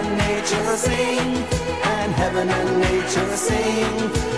and nature sing, and heaven and nature sing.